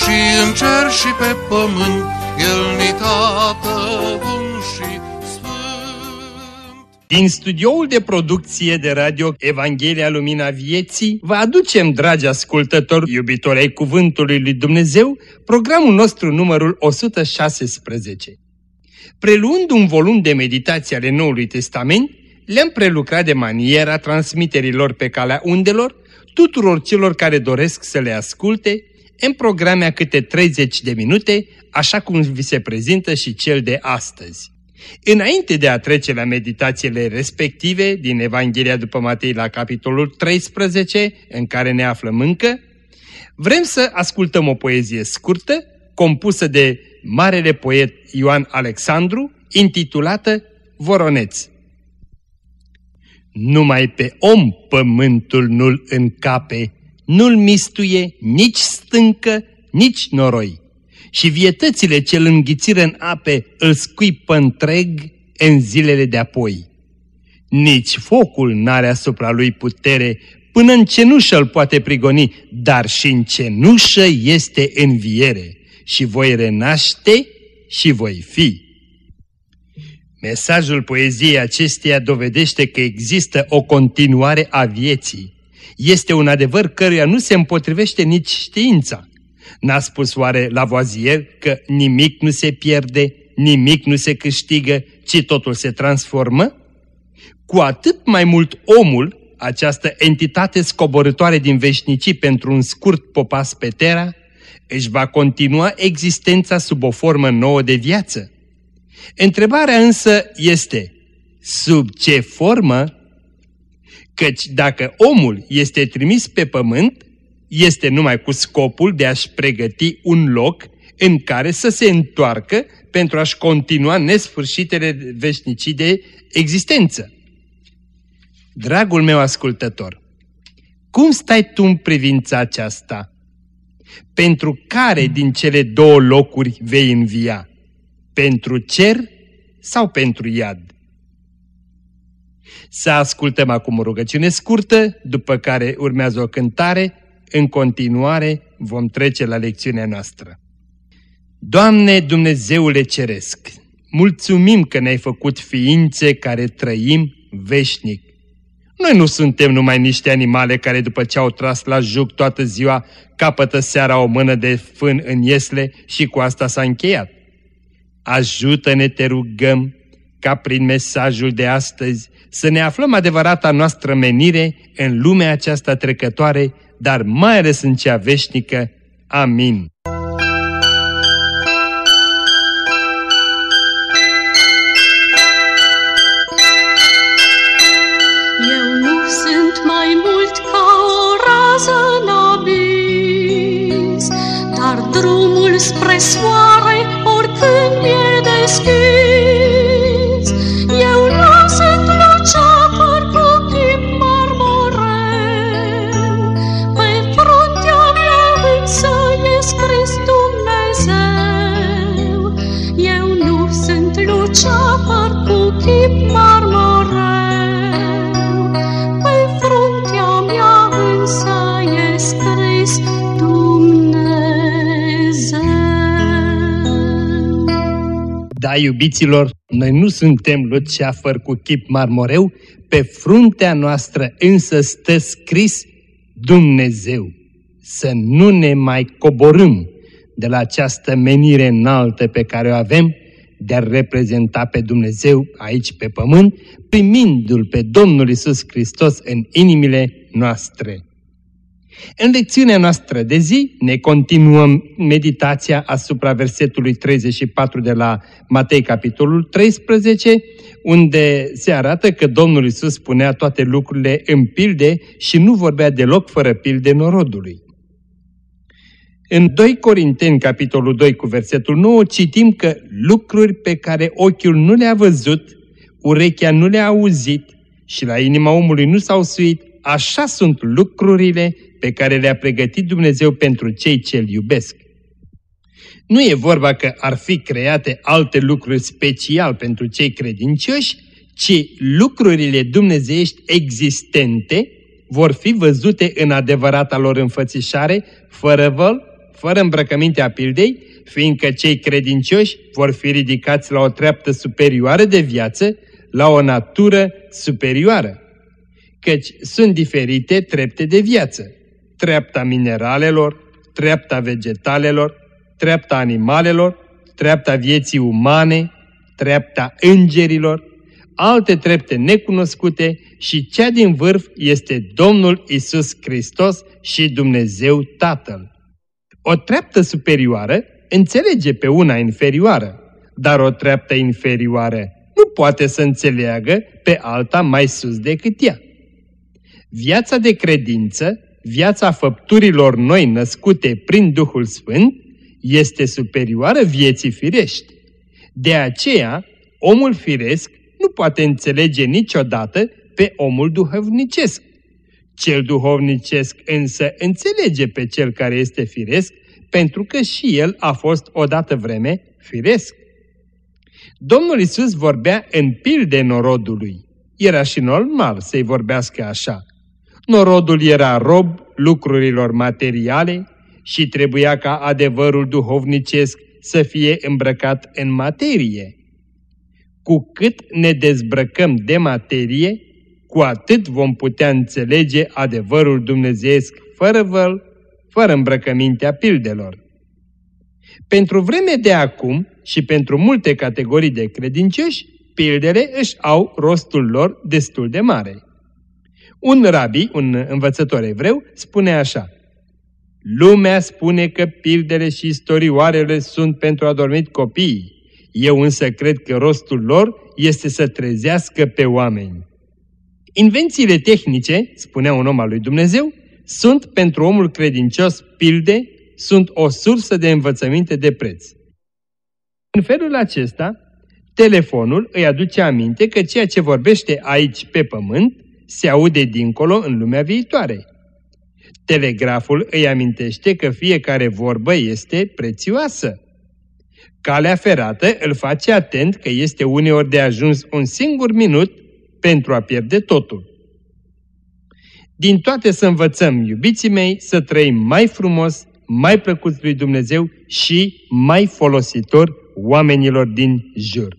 și în cer și pe pământ, El ni tată bun și din studioul de producție de radio Evanghelia Lumina Vieții, vă aducem, dragi ascultători, iubitori ai Cuvântului Lui Dumnezeu, programul nostru numărul 116. Preluând un volum de meditații ale Noului Testament, le-am prelucrat de maniera transmiterilor pe calea undelor tuturor celor care doresc să le asculte în programe a câte 30 de minute, așa cum vi se prezintă și cel de astăzi. Înainte de a trece la meditațiile respective din Evanghelia după Matei la capitolul 13, în care ne aflăm încă, vrem să ascultăm o poezie scurtă, compusă de marele poet Ioan Alexandru, intitulată Voroneț. Numai pe om pământul nu-l încape, nu-l mistuie nici stâncă, nici noroi și vietățile ce îl înghițiră în ape îl scuipă întreg în zilele de apoi. Nici focul n-are asupra lui putere, până în cenușă îl poate prigoni, dar și în cenușă este înviere și voi renaște și voi fi. Mesajul poeziei acesteia dovedește că există o continuare a vieții. Este un adevăr căruia nu se împotrivește nici știința. N-a spus oare Lavoisier că nimic nu se pierde, nimic nu se câștigă, ci totul se transformă? Cu atât mai mult omul, această entitate scoborătoare din veșnicii pentru un scurt popas pe terra, își va continua existența sub o formă nouă de viață. Întrebarea însă este, sub ce formă? Căci dacă omul este trimis pe pământ, este numai cu scopul de a-și pregăti un loc în care să se întoarcă pentru a-și continua nesfârșitele veșnicii de existență. Dragul meu ascultător, cum stai tu în privința aceasta? Pentru care din cele două locuri vei învia? Pentru cer sau pentru iad? Să ascultăm acum o rugăciune scurtă, după care urmează o cântare în continuare vom trece la lecțiunea noastră. Doamne Dumnezeule Ceresc, mulțumim că ne-ai făcut ființe care trăim veșnic. Noi nu suntem numai niște animale care după ce au tras la juc toată ziua capătă seara o mână de fân în iesle și cu asta s-a încheiat. Ajută-ne, te rugăm, ca prin mesajul de astăzi să ne aflăm adevărata noastră menire în lumea aceasta trecătoare dar mai ales în cea veșnică. Amin. Iubiților, noi nu suntem luceafăr cu chip marmoreu, pe fruntea noastră însă stă scris Dumnezeu. Să nu ne mai coborâm de la această menire înaltă pe care o avem, de a reprezenta pe Dumnezeu aici pe pământ, primindu-L pe Domnul Isus Hristos în inimile noastre. În lecțiunea noastră de zi ne continuăm meditația asupra versetului 34 de la Matei, capitolul 13, unde se arată că Domnul Isus spunea toate lucrurile în pilde și nu vorbea deloc fără pilde norodului. În 2 Corinteni, capitolul 2, cu versetul 9, citim că lucruri pe care ochiul nu le-a văzut, urechea nu le-a auzit și la inima omului nu s-au suit, așa sunt lucrurile pe care le-a pregătit Dumnezeu pentru cei ce-L iubesc. Nu e vorba că ar fi create alte lucruri special pentru cei credincioși, ci lucrurile dumnezeiești existente vor fi văzute în adevărata lor înfățișare, fără văl, fără îmbrăcămintea pildei, fiindcă cei credincioși vor fi ridicați la o treaptă superioară de viață, la o natură superioară. Căci sunt diferite trepte de viață. Treapta mineralelor, treapta vegetalelor, treapta animalelor, treapta vieții umane, treapta îngerilor, alte trepte necunoscute și cea din vârf este Domnul Isus Hristos și Dumnezeu Tatăl. O treaptă superioară înțelege pe una inferioară, dar o treaptă inferioară nu poate să înțeleagă pe alta mai sus decât ea. Viața de credință, viața făpturilor noi născute prin Duhul Sfânt, este superioară vieții firești. De aceea, omul firesc nu poate înțelege niciodată pe omul duhovnicesc. Cel duhovnicesc însă înțelege pe cel care este firesc, pentru că și el a fost odată vreme firesc. Domnul Isus vorbea în pilde norodului. Era și normal să-i vorbească așa. Norodul era rob lucrurilor materiale și trebuia ca adevărul duhovnicesc să fie îmbrăcat în materie. Cu cât ne dezbrăcăm de materie, cu atât vom putea înțelege adevărul dumnezeesc fără văl, fără îmbrăcămintea pildelor. Pentru vreme de acum și pentru multe categorii de credincioși, pildele își au rostul lor destul de mare. Un rabi, un învățător evreu, spune așa, Lumea spune că pildele și istorioarele sunt pentru adormit copiii, eu însă cred că rostul lor este să trezească pe oameni. Invențiile tehnice, spunea un om al lui Dumnezeu, sunt pentru omul credincios pilde, sunt o sursă de învățăminte de preț. În felul acesta, telefonul îi aduce aminte că ceea ce vorbește aici pe pământ se aude dincolo în lumea viitoare. Telegraful îi amintește că fiecare vorbă este prețioasă. Calea ferată îl face atent că este uneori de ajuns un singur minut pentru a pierde totul. Din toate să învățăm, iubiții mei, să trăim mai frumos, mai plăcut lui Dumnezeu și mai folositor oamenilor din jur.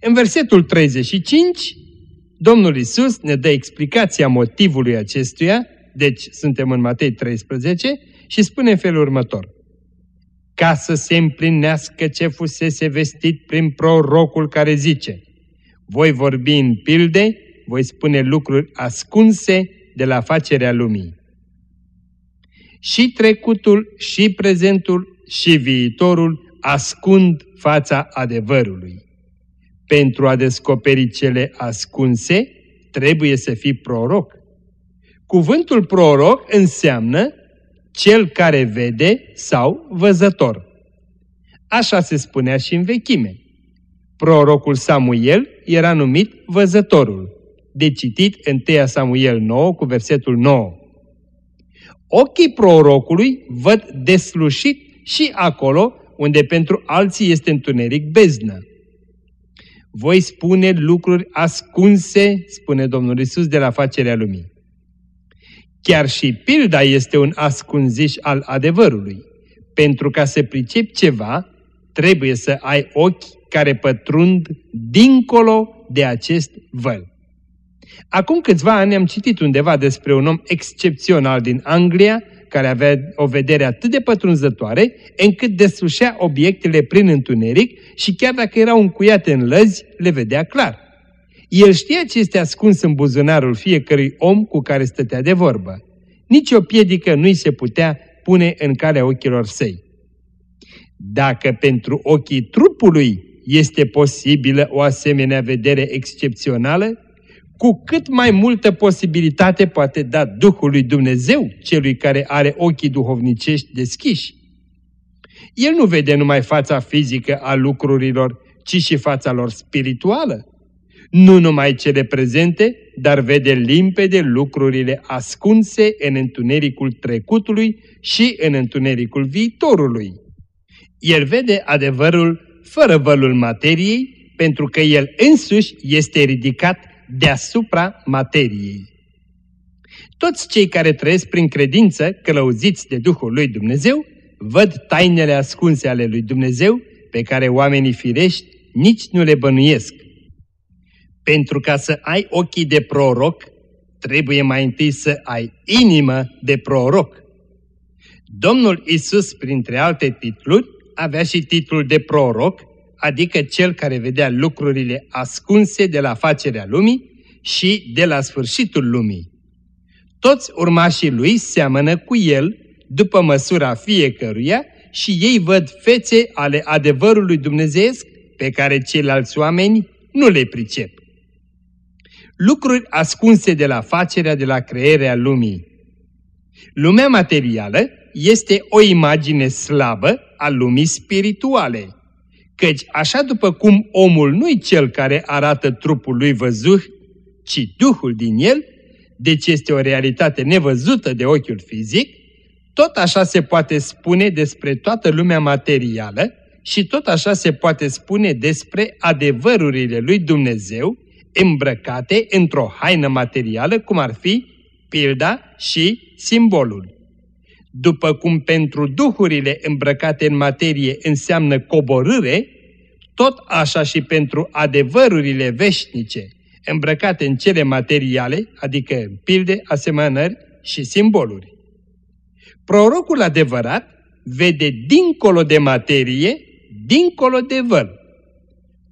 În versetul 35, Domnul Isus ne dă explicația motivului acestuia, deci suntem în Matei 13, și spune în felul următor ca să se împlinească ce fusese vestit prin prorocul care zice, voi vorbi în pilde, voi spune lucruri ascunse de la facerea lumii. Și trecutul, și prezentul, și viitorul ascund fața adevărului. Pentru a descoperi cele ascunse, trebuie să fii proroc. Cuvântul proroc înseamnă cel care vede sau văzător. Așa se spunea și în vechime. Prorocul Samuel era numit văzătorul, de citit în 1 Samuel 9 cu versetul 9. Ochii prorocului văd deslușit și acolo unde pentru alții este întuneric beznă. Voi spune lucruri ascunse, spune Domnul Isus, de la facerea lumii. Chiar și pilda este un ascunziș al adevărului. Pentru ca să pricepi ceva, trebuie să ai ochi care pătrund dincolo de acest văl. Acum câțiva ani am citit undeva despre un om excepțional din Anglia, care avea o vedere atât de pătrunzătoare, încât deslușea obiectele prin întuneric și chiar dacă erau încuiate în lăzi, le vedea clar. El știa ce este ascuns în buzunarul fiecărui om cu care stătea de vorbă. Nici o piedică nu-i se putea pune în calea ochilor săi. Dacă pentru ochii trupului este posibilă o asemenea vedere excepțională, cu cât mai multă posibilitate poate da Duhul lui Dumnezeu celui care are ochii duhovnicești deschiși. El nu vede numai fața fizică a lucrurilor, ci și fața lor spirituală. Nu numai cele prezente, dar vede limpede lucrurile ascunse în întunericul trecutului și în întunericul viitorului. El vede adevărul fără vălul materiei, pentru că el însuși este ridicat deasupra materiei. Toți cei care trăiesc prin credință, călăuziți de Duhul lui Dumnezeu, văd tainele ascunse ale lui Dumnezeu, pe care oamenii firești nici nu le bănuiesc. Pentru ca să ai ochii de proroc, trebuie mai întâi să ai inimă de proroc. Domnul Isus, printre alte titluri, avea și titlul de proroc, adică cel care vedea lucrurile ascunse de la facerea lumii și de la sfârșitul lumii. Toți urmașii lui seamănă cu el, după măsura fiecăruia, și ei văd fețe ale adevărului dumnezeesc pe care ceilalți oameni nu le pricep. Lucruri ascunse de la facerea de la crearea lumii. Lumea materială este o imagine slabă a lumii spirituale, căci așa după cum omul nu-i cel care arată trupul lui văzut, ci Duhul din el, deci este o realitate nevăzută de ochiul fizic, tot așa se poate spune despre toată lumea materială și tot așa se poate spune despre adevărurile lui Dumnezeu îmbrăcate într-o haină materială, cum ar fi pilda și simbolul. După cum pentru duhurile îmbrăcate în materie înseamnă coborâre, tot așa și pentru adevărurile veșnice îmbrăcate în cele materiale, adică pilde, asemănări și simboluri. Prorocul adevărat vede dincolo de materie, dincolo de văl.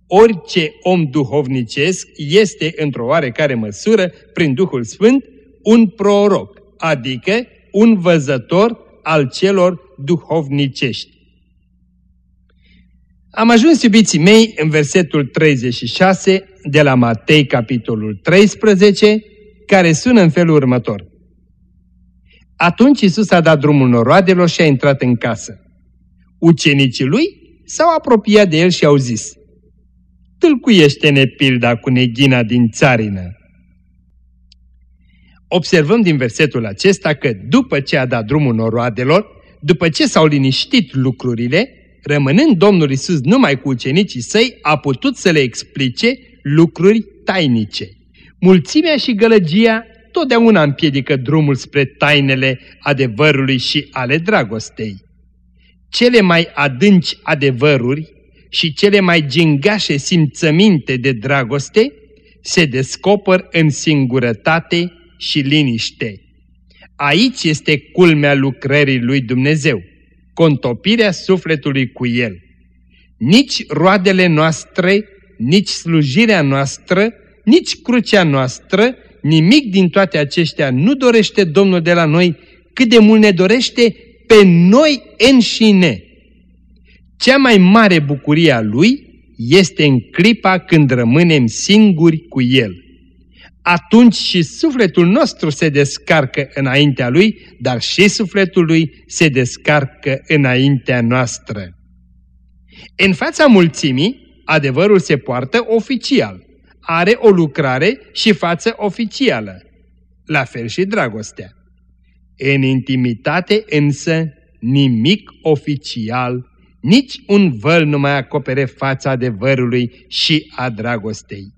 Orice om duhovnicesc este, într-o oarecare măsură, prin Duhul Sfânt, un proroc, adică un văzător al celor duhovnicești. Am ajuns, iubiții mei, în versetul 36 de la Matei, capitolul 13, care sună în felul următor. Atunci Isus a dat drumul noroadelor și a intrat în casă. Ucenicii lui s-au apropiat de el și au zis, Tâlcuiește-ne pilda cu neghina din țarină. Observăm din versetul acesta că după ce a dat drumul noroadelor, după ce s-au liniștit lucrurile, rămânând Domnul Isus numai cu ucenicii săi, a putut să le explice lucruri tainice. Mulțimea și gălăgia totdeauna împiedică drumul spre tainele adevărului și ale dragostei. Cele mai adânci adevăruri și cele mai gingașe simțăminte de dragoste se descoper în singurătate și liniște. Aici este culmea lucrării lui Dumnezeu, contopirea sufletului cu El. Nici roadele noastre, nici slujirea noastră, nici crucea noastră, nimic din toate acestea nu dorește Domnul de la noi, cât de mult ne dorește pe noi înșine. Cea mai mare bucurie a Lui este în clipa când rămânem singuri cu El atunci și sufletul nostru se descarcă înaintea Lui, dar și sufletul Lui se descarcă înaintea noastră. În fața mulțimii, adevărul se poartă oficial, are o lucrare și față oficială, la fel și dragostea. În intimitate însă nimic oficial, nici un văl nu mai acopere fața adevărului și a dragostei.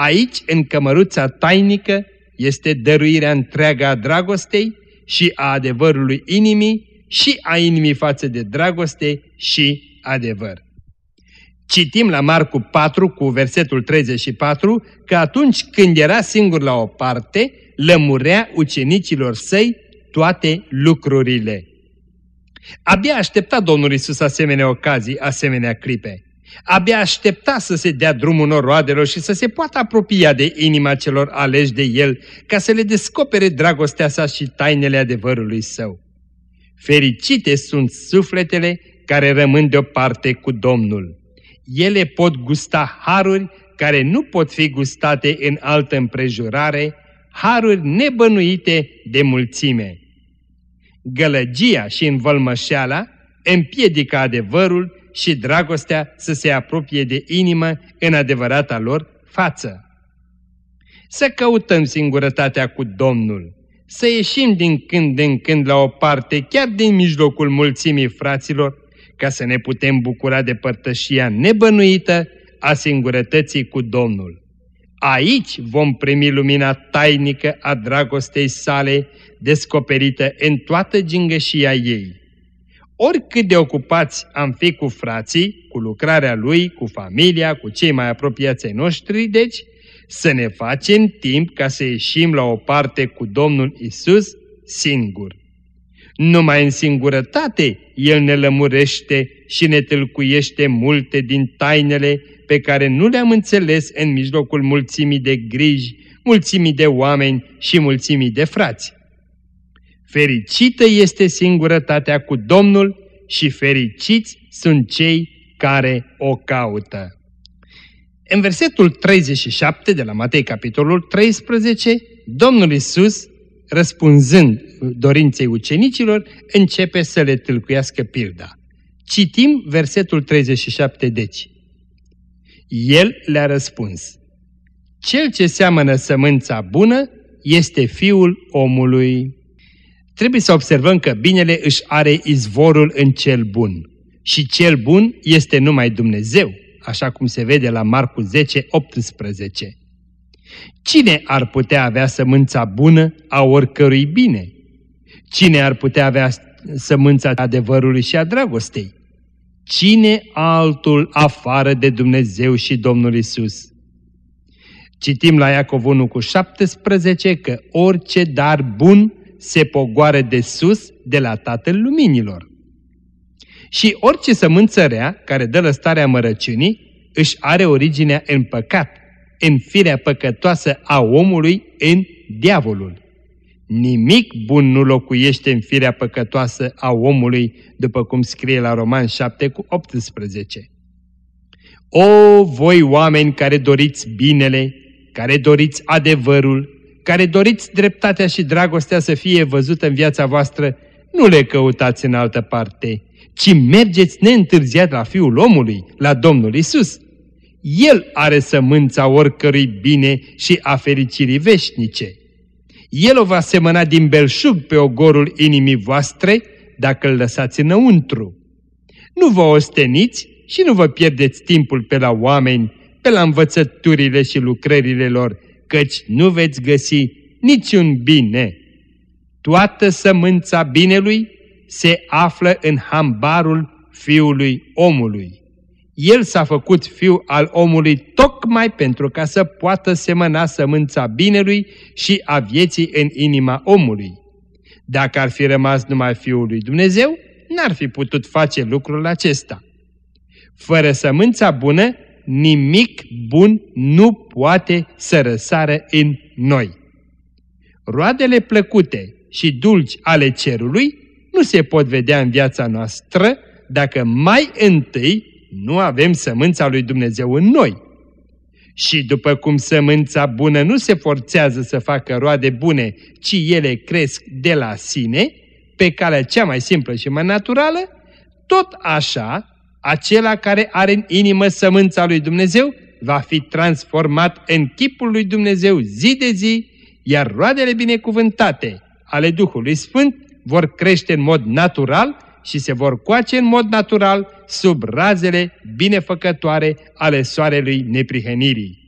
Aici, în cămăruța tainică, este dăruirea întreagă a dragostei și a adevărului inimii și a inimii față de dragoste și adevăr. Citim la Marcu 4 cu versetul 34 că atunci când era singur la o parte, lămurea ucenicilor săi toate lucrurile. Abia aștepta Domnul Isus asemenea ocazii, asemenea clipe. Abia aștepta să se dea drumul noroadelor și să se poată apropia de inima celor aleși de el, ca să le descopere dragostea sa și tainele adevărului său. Fericite sunt sufletele care rămân deoparte cu Domnul. Ele pot gusta haruri care nu pot fi gustate în altă împrejurare, haruri nebănuite de mulțime. Gălăgia și învălmășeala împiedică adevărul și dragostea să se apropie de inimă în adevărata lor față. Să căutăm singurătatea cu Domnul, să ieșim din când în când la o parte, chiar din mijlocul mulțimii fraților, ca să ne putem bucura de părtășia nebănuită a singurătății cu Domnul. Aici vom primi lumina tainică a dragostei sale, descoperită în toată gingășia ei. Oricât de ocupați am fi cu frații, cu lucrarea lui, cu familia, cu cei mai apropiați ai noștri, deci, să ne facem timp ca să ieșim la o parte cu Domnul Isus singur. Numai în singurătate El ne lămurește și ne tâlcuiește multe din tainele pe care nu le-am înțeles în mijlocul mulțimii de griji, mulțimii de oameni și mulțimii de frați. Fericită este singurătatea cu Domnul și fericiți sunt cei care o caută. În versetul 37 de la Matei, capitolul 13, Domnul Isus, răspunzând dorinței ucenicilor, începe să le tâlcuiască pilda. Citim versetul 37 deci. El le-a răspuns, Cel ce seamănă sămânța bună este fiul omului. Trebuie să observăm că binele își are izvorul în cel bun și cel bun este numai Dumnezeu, așa cum se vede la Marcu 10, 18. Cine ar putea avea sămânța bună a oricărui bine? Cine ar putea avea sămânța adevărului și a dragostei? Cine altul afară de Dumnezeu și Domnul Isus? Citim la Iacov 1 cu 17 că orice dar bun se pogoară de sus de la Tatăl Luminilor. Și orice sămânță rea care dă lăstarea mărăciunii își are originea în păcat, în firea păcătoasă a omului, în diavolul. Nimic bun nu locuiește în firea păcătoasă a omului, după cum scrie la Roman 7 cu 18. O, voi oameni care doriți binele, care doriți adevărul, care doriți dreptatea și dragostea să fie văzută în viața voastră, nu le căutați în altă parte, ci mergeți neîntârziat la Fiul omului, la Domnul Isus. El are sămânța oricărui bine și a fericirii veșnice. El o va semăna din belșug pe ogorul inimii voastre dacă îl lăsați înăuntru. Nu vă osteniți și nu vă pierdeți timpul pe la oameni, pe la învățăturile și lucrările lor, căci nu veți găsi niciun bine. Toată sămânța binelui se află în hambarul fiului omului. El s-a făcut fiu al omului tocmai pentru ca să poată semăna sămânța binelui și a vieții în inima omului. Dacă ar fi rămas numai Fiul lui Dumnezeu, n-ar fi putut face lucrul acesta. Fără sămânța bună, nimic bun nu poate să răsară în noi. Roadele plăcute și dulci ale cerului nu se pot vedea în viața noastră dacă mai întâi nu avem sămânța lui Dumnezeu în noi. Și după cum sămânța bună nu se forțează să facă roade bune, ci ele cresc de la sine, pe calea cea mai simplă și mai naturală, tot așa, acela care are în inimă sămânța lui Dumnezeu va fi transformat în chipul lui Dumnezeu zi de zi, iar roadele binecuvântate ale Duhului Sfânt vor crește în mod natural și se vor coace în mod natural sub razele binefăcătoare ale soarelui neprihănirii.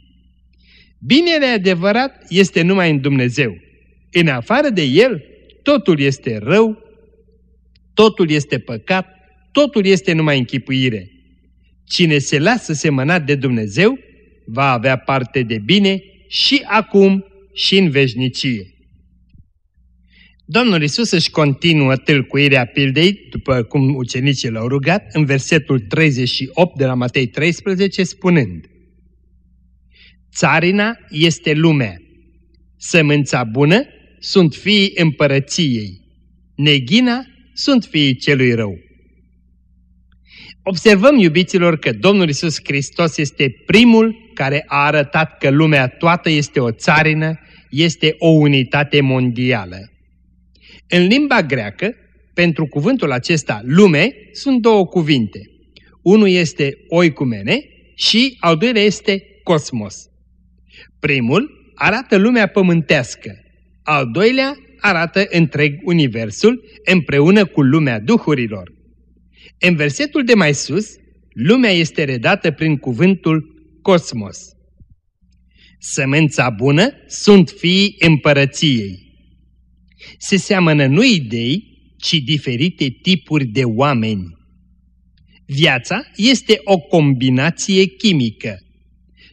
Binele adevărat este numai în Dumnezeu. În afară de El, totul este rău, totul este păcat, totul este numai închipuire. Cine se lasă semănat de Dumnezeu va avea parte de bine și acum și în veșnicie. Domnul Isus își continuă tâlcuirea pildei, după cum ucenicii l-au rugat, în versetul 38 de la Matei 13, spunând Țarina este lumea, sămânța bună sunt fiii împărăției, neghina sunt fiii celui rău. Observăm, iubiților, că Domnul Isus Hristos este primul care a arătat că lumea toată este o țarină, este o unitate mondială. În limba greacă, pentru cuvântul acesta lume, sunt două cuvinte. Unul este oicumene și al doilea este cosmos. Primul arată lumea pământească, al doilea arată întreg universul împreună cu lumea duhurilor. În versetul de mai sus, lumea este redată prin cuvântul cosmos. Sămânța bună sunt fiii împărăției. Se seamănă nu idei, ci diferite tipuri de oameni. Viața este o combinație chimică.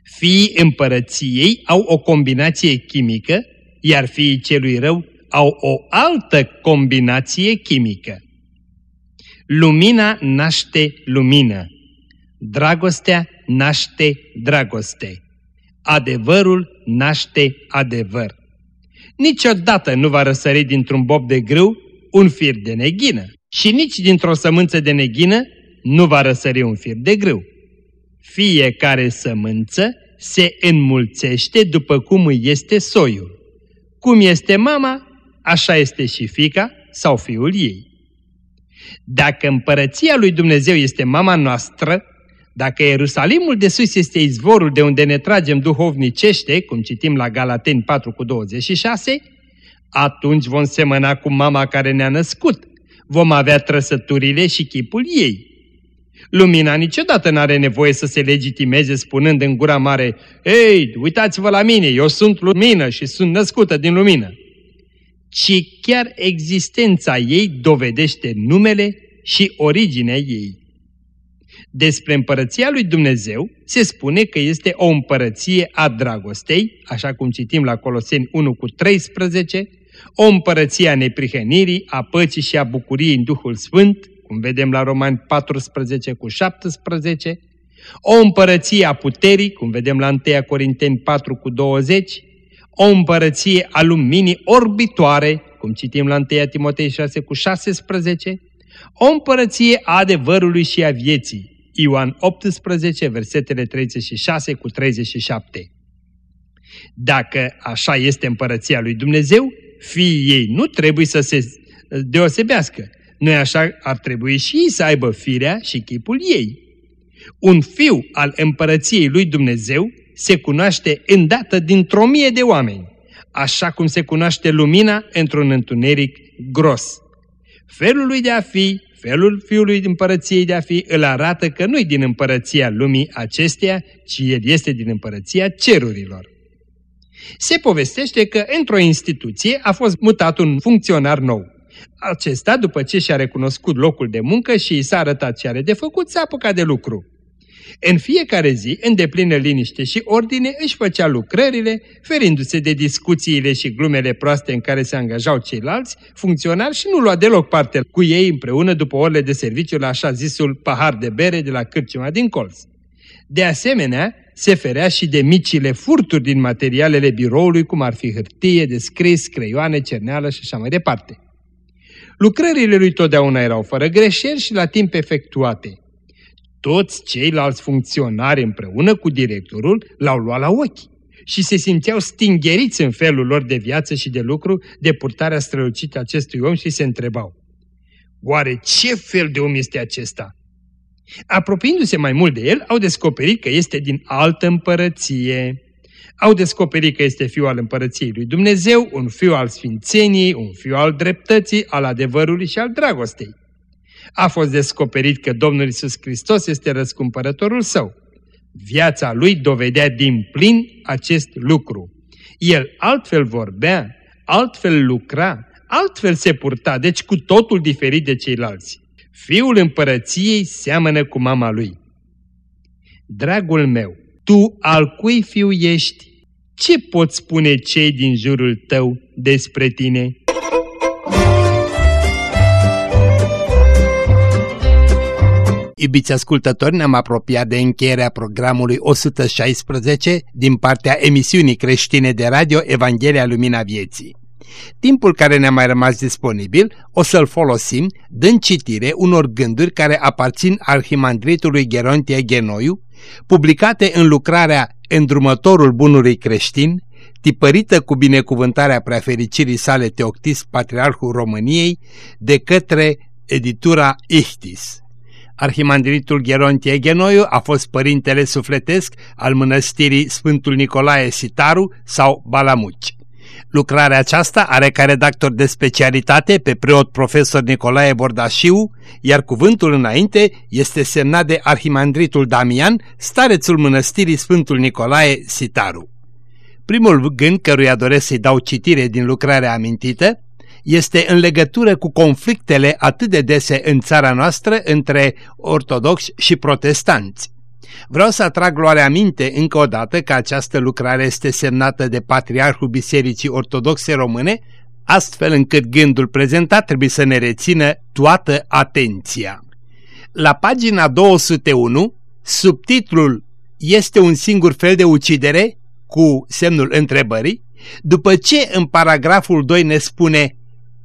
Fiii împărăției au o combinație chimică, iar fiii celui rău au o altă combinație chimică. Lumina naște lumină. Dragostea naște dragoste. Adevărul naște adevăr. Niciodată nu va răsări dintr-un bob de grâu un fir de neghină și nici dintr-o sămânță de neghină nu va răsări un fir de grâu. Fiecare sămânță se înmulțește după cum îi este soiul. Cum este mama, așa este și fica sau fiul ei. Dacă împărăția lui Dumnezeu este mama noastră, dacă Ierusalimul de sus este izvorul de unde ne tragem duhovnicește, cum citim la Galateni 4 cu 26, atunci vom semăna cu mama care ne-a născut, vom avea trăsăturile și chipul ei. Lumina niciodată n-are nevoie să se legitimeze spunând în gura mare, Ei, uitați-vă la mine, eu sunt lumină și sunt născută din lumină ci chiar existența ei dovedește numele și originea ei. Despre împărăția lui Dumnezeu se spune că este o împărăție a dragostei, așa cum citim la Coloseni 1 cu 13, o împărăție a neprihănirii, a păcii și a bucuriei în Duhul Sfânt, cum vedem la Romani 14 cu 17, o împărăție a puterii, cum vedem la 1 Corinteni 4 cu 20, o împărăție a luminii orbitoare, cum citim la 1 Timotei 6 cu 16, o împărăție a adevărului și a vieții, Ioan 18, versetele 36 cu 37. Dacă așa este împărăția lui Dumnezeu, fiii ei nu trebuie să se deosebească. Noi așa ar trebui și ei să aibă firea și chipul ei. Un fiu al împărăției lui Dumnezeu se cunoaște îndată dintr-o mie de oameni, așa cum se cunoaște lumina într-un întuneric gros. Felul lui de a fi, felul fiului împărăției de a fi, îl arată că nu-i din împărăția lumii acesteia, ci el este din împărăția cerurilor. Se povestește că într-o instituție a fost mutat un funcționar nou. Acesta, după ce și-a recunoscut locul de muncă și i s-a arătat ce are de făcut, s-a apucat de lucru. În fiecare zi, în deplină liniște și ordine, își făcea lucrările, ferindu-se de discuțiile și glumele proaste în care se angajau ceilalți funcționari și nu lua deloc parte cu ei împreună după orele de serviciu la așa zisul pahar de bere de la cârciuma din colț. De asemenea, se ferea și de micile furturi din materialele biroului, cum ar fi hârtie, de scris, creioane, cerneală și așa mai departe. Lucrările lui totdeauna erau fără greșeli și la timp efectuate. Toți ceilalți funcționari împreună cu directorul l-au luat la ochi și se simțeau stingheriți în felul lor de viață și de lucru de purtarea strălucită acestui om și se întrebau Oare ce fel de om este acesta? Apropiindu-se mai mult de el, au descoperit că este din altă împărăție. Au descoperit că este fiul al împărăției lui Dumnezeu, un fiu al sfințeniei, un fiu al dreptății, al adevărului și al dragostei a fost descoperit că Domnul Isus Hristos este răscumpărătorul său. Viața lui dovedea din plin acest lucru. El altfel vorbea, altfel lucra, altfel se purta, deci cu totul diferit de ceilalți. Fiul împărăției seamănă cu mama lui. Dragul meu, tu al cui fiu ești? Ce pot spune cei din jurul tău despre tine? Iubiți ascultători, ne-am apropiat de încheierea programului 116 din partea emisiunii creștine de radio Evanghelia Lumina Vieții. Timpul care ne-a mai rămas disponibil o să-l folosim dând citire unor gânduri care aparțin arhimandritului Gerontie Genoiu, publicate în lucrarea Îndrumătorul bunului creștin, tipărită cu binecuvântarea preafericirii sale Teoctis, Patriarhul României, de către editura Ichtis. Arhimandritul Gerontie Genoiu a fost părintele sufletesc al mănăstirii Sfântul Nicolae Sitaru sau Balamuci. Lucrarea aceasta are ca redactor de specialitate pe preot profesor Nicolae Bordașiu, iar cuvântul înainte este semnat de arhimandritul Damian, starețul mănăstirii Sfântul Nicolae Sitaru. Primul gând căruia doresc să-i dau citire din lucrarea amintită este în legătură cu conflictele atât de dese în țara noastră între ortodoxi și protestanți. Vreau să atrag luarea minte încă o dată că această lucrare este semnată de Patriarhul Bisericii Ortodoxe Române, astfel încât gândul prezentat trebuie să ne rețină toată atenția. La pagina 201, subtitlul Este un singur fel de ucidere? cu semnul întrebării, după ce în paragraful 2 ne spune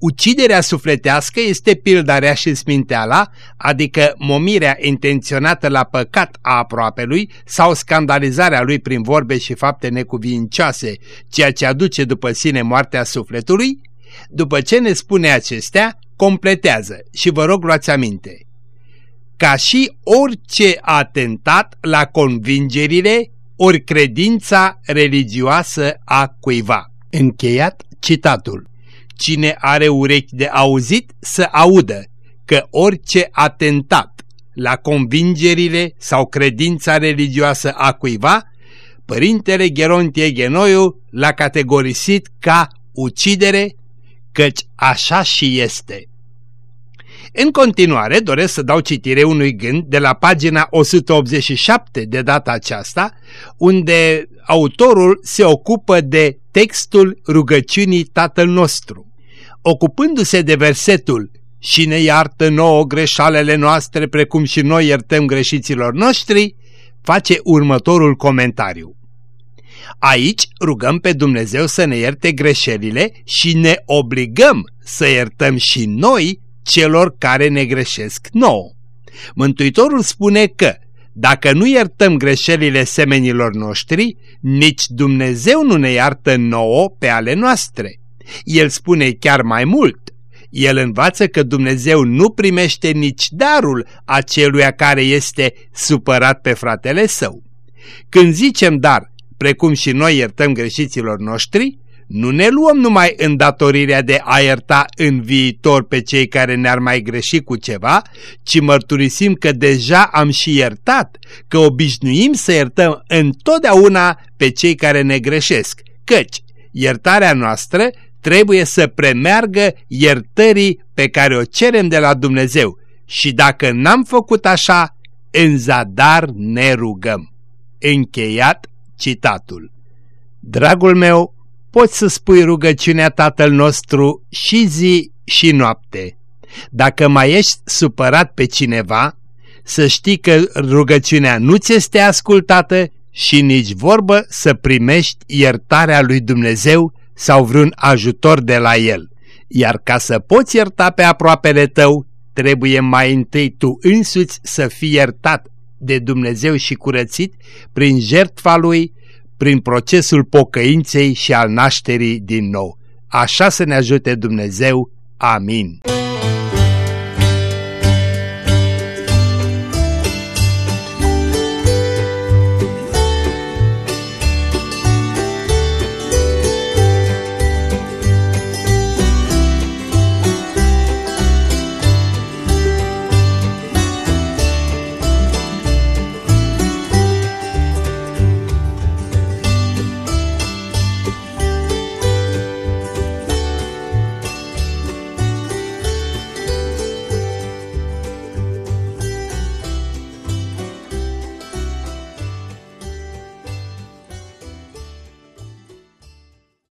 Uciderea sufletească este pildarea și sminteala, adică momirea intenționată la păcat a aproapelui sau scandalizarea lui prin vorbe și fapte necuvincioase, ceea ce aduce după sine moartea sufletului, după ce ne spune acestea, completează și vă rog luați aminte. Ca și orice atentat la convingerile ori credința religioasă a cuiva. Încheiat citatul. Cine are urechi de auzit să audă că orice atentat la convingerile sau credința religioasă a cuiva, părintele Gerontie Genoiu l-a categorisit ca ucidere, căci așa și este. În continuare doresc să dau citire unui gând de la pagina 187 de data aceasta, unde autorul se ocupă de textul rugăciunii Tatăl nostru. Ocupându-se de versetul și ne iartă nouă greșalele noastre precum și noi iertăm greșiților noștri, face următorul comentariu. Aici rugăm pe Dumnezeu să ne ierte greșelile și ne obligăm să iertăm și noi celor care ne greșesc nouă. Mântuitorul spune că dacă nu iertăm greșelile semenilor noștri, nici Dumnezeu nu ne iartă nouă pe ale noastre. El spune chiar mai mult. El învață că Dumnezeu nu primește nici darul aceluia care este supărat pe fratele său. Când zicem dar, precum și noi iertăm greșiților noștri, nu ne luăm numai îndatorirea de a ierta în viitor pe cei care ne-ar mai greși cu ceva, ci mărturisim că deja am și iertat, că obișnuim să iertăm întotdeauna pe cei care ne greșesc, căci iertarea noastră trebuie să premeargă iertării pe care o cerem de la Dumnezeu și dacă n-am făcut așa, în zadar ne rugăm. Încheiat citatul. Dragul meu, poți să spui rugăciunea Tatăl nostru și zi și noapte. Dacă mai ești supărat pe cineva, să știi că rugăciunea nu ți este ascultată și nici vorbă să primești iertarea lui Dumnezeu sau vreun ajutor de la El. Iar ca să poți ierta pe aproapele tău, trebuie mai întâi tu însuți să fii iertat de Dumnezeu și curățit prin jertfa Lui, prin procesul pocăinței și al nașterii din nou. Așa să ne ajute Dumnezeu. Amin.